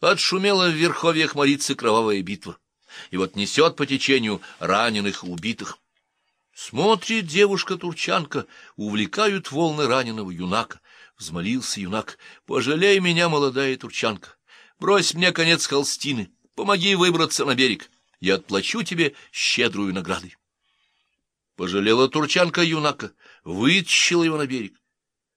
Отшумела в верховьях Марицы кровавая битва, и вот несет по течению раненых и убитых. Смотрит девушка-турчанка, увлекают волны раненого юнака. Взмолился юнак, пожалей меня, молодая турчанка, брось мне конец холстины, помоги выбраться на берег, я отплачу тебе щедрую наградой. Пожалела турчанка юнака, вытащила его на берег.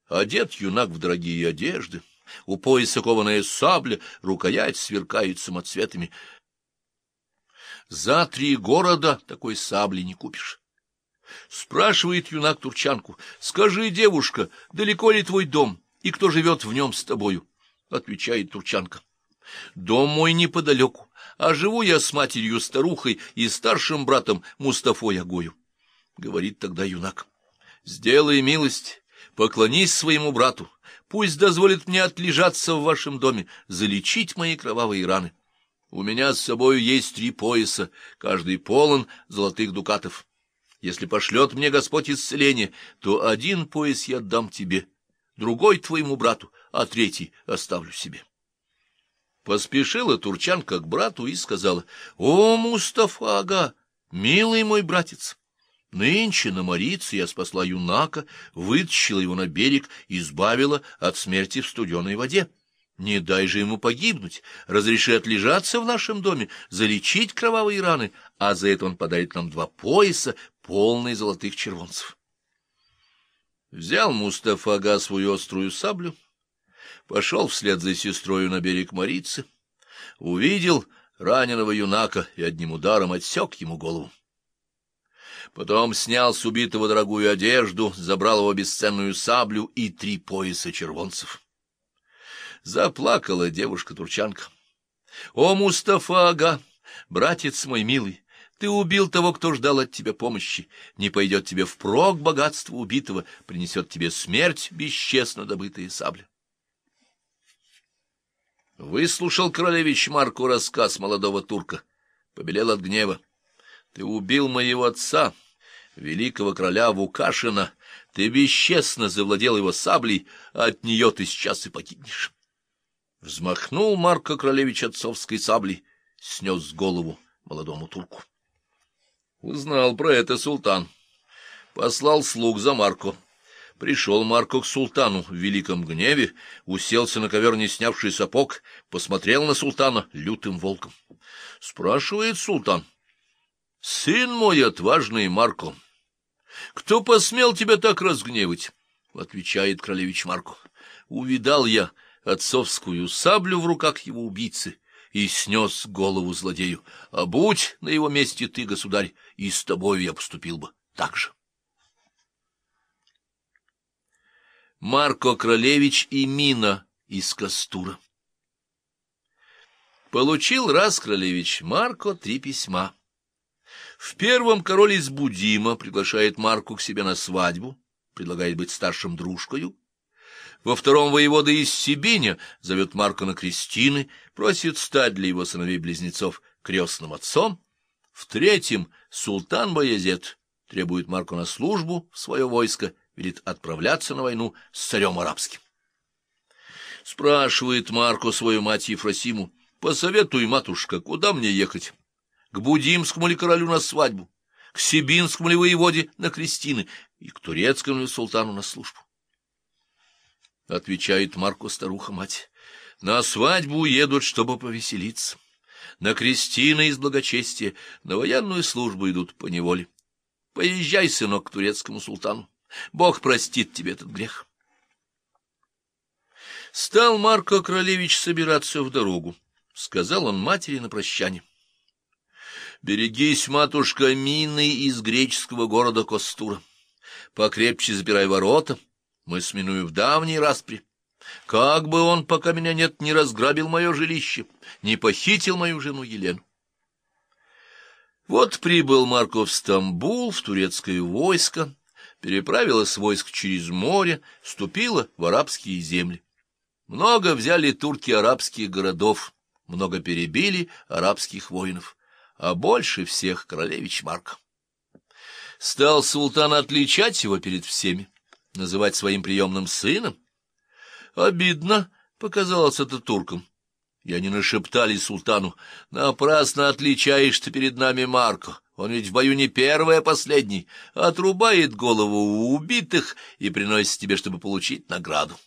Одет юнак в дорогие одежды, у пояса кованая сабля, рукоять сверкает самоцветами. За три города такой сабли не купишь. Спрашивает юнак турчанку, скажи, девушка, далеко ли твой дом, и кто живет в нем с тобою? Отвечает турчанка. Дом мой неподалеку, а живу я с матерью-старухой и старшим братом Мустафой Агою. Говорит тогда юнак. Сделай милость, поклонись своему брату, пусть дозволит мне отлежаться в вашем доме, залечить мои кровавые раны. У меня с собою есть три пояса, каждый полон золотых дукатов. Если пошлет мне Господь исцеление, то один пояс я отдам тебе, другой твоему брату, а третий оставлю себе. Поспешила турчанка к брату и сказала, — О, Мустафа-ага, милый мой братец! Нынче на Марице я спасла юнака, вытащила его на берег, избавила от смерти в студеной воде. Не дай же ему погибнуть, разреши отлежаться в нашем доме, залечить кровавые раны, а за это он подарит нам два пояса, полные золотых червонцев. Взял Мустафа-ага свою острую саблю, пошел вслед за сестрою на берег Марицы, увидел раненого юнака и одним ударом отсек ему голову. Потом снял с убитого дорогую одежду, забрал его бесценную саблю и три пояса червонцев. Заплакала девушка-турчанка. — О, Мустафа-ага, братец мой милый, ты убил того, кто ждал от тебя помощи. Не пойдет тебе впрок богатство убитого, принесет тебе смерть бесчестно добытая сабля. Выслушал королевич Марку рассказ молодого турка, побелел от гнева. Ты убил моего отца, великого короля Вукашина, ты бесчестно завладел его саблей, а от нее ты сейчас и погибнешь. Взмахнул Марко Королевич отцовской саблей, снес голову молодому турку. Узнал про это султан. Послал слуг за Марко. Пришел Марко к султану в великом гневе, уселся на ковер, не снявший сапог, посмотрел на султана лютым волком. Спрашивает султан. — Сын мой отважный Марко, кто посмел тебя так разгневать? — отвечает королевич Марко. — Увидал я отцовскую саблю в руках его убийцы и снес голову злодею. А будь на его месте ты, государь, и с тобой я поступил бы так же. Марко Кролевич и Мина из Кастура Получил раз Кролевич Марко три письма. В первом король из Будима приглашает Марку к себе на свадьбу, предлагает быть старшим дружкою, во втором воевода из Сибиня зовет Марка на крестины, просит стать для его сыновей-близнецов крестным отцом. В третьем султан Баязет требует Марку на службу в свое войско, велит отправляться на войну с царем арабским. Спрашивает Марко свою мать Ефросиму, «Посоветуй, матушка, куда мне ехать? К Будимскому ли королю на свадьбу? К Сибинскому ли воеводе на крестины? И к турецкому ли султану на службу?» — отвечает Марко старуха-мать. — На свадьбу едут, чтобы повеселиться. На крестины из благочестия, на военную службу идут по неволе. Поезжай, сынок, к турецкому султану. Бог простит тебе этот грех. Стал Марко Кролевич собираться в дорогу. Сказал он матери на прощание. «Берегись, матушка, мины из греческого города Костура. Покрепче запирай ворота» мы сминуем в давней распри. Как бы он, пока меня нет, не разграбил мое жилище, не похитил мою жену Елену. Вот прибыл Марко в Стамбул, в турецкое войско, переправилось войск через море, вступило в арабские земли. Много взяли турки арабских городов, много перебили арабских воинов, а больше всех королевич Марко. Стал султан отличать его перед всеми называть своим приемным сыном? Обидно показалось это туркам. И они нашептали султану, «Напрасно отличаешь ты перед нами Марко. Он ведь в бою не первый, а последний. Отрубает голову у убитых и приносит тебе, чтобы получить награду».